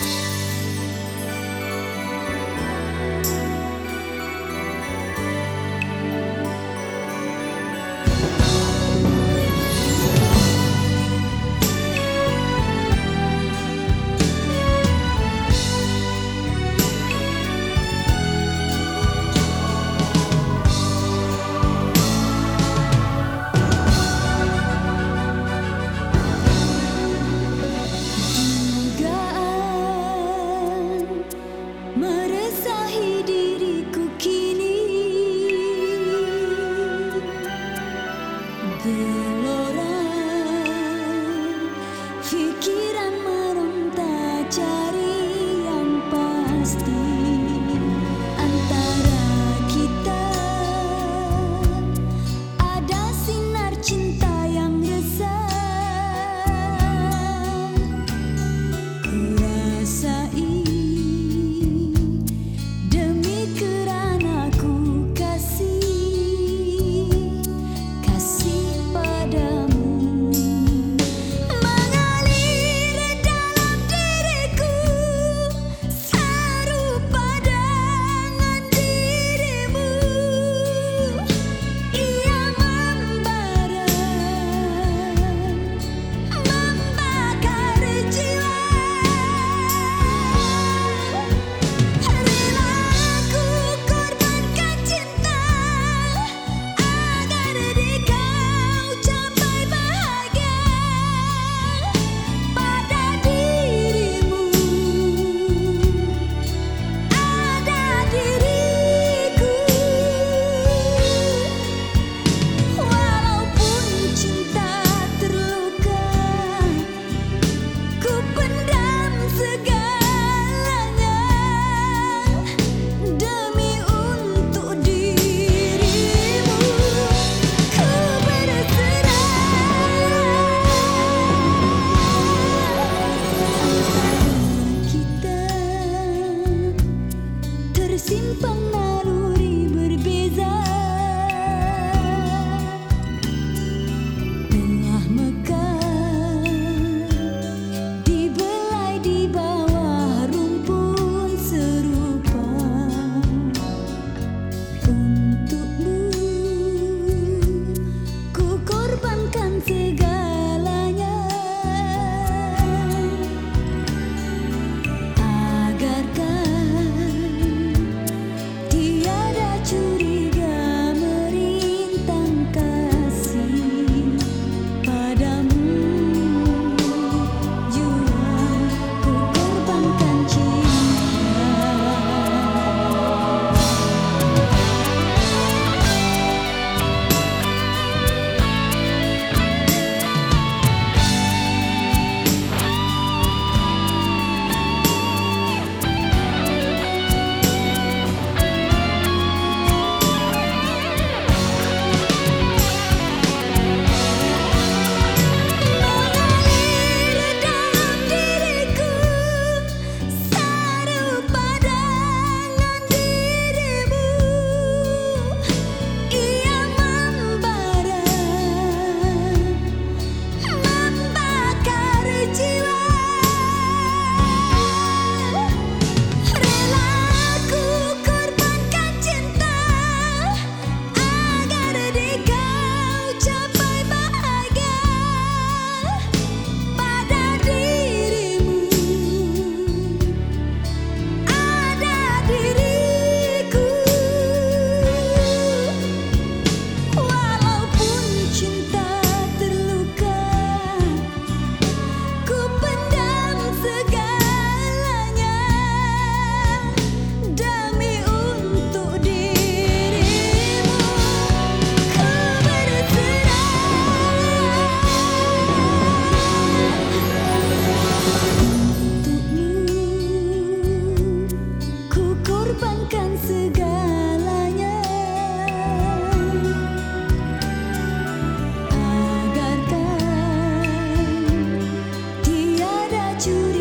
Dugaan Gelora you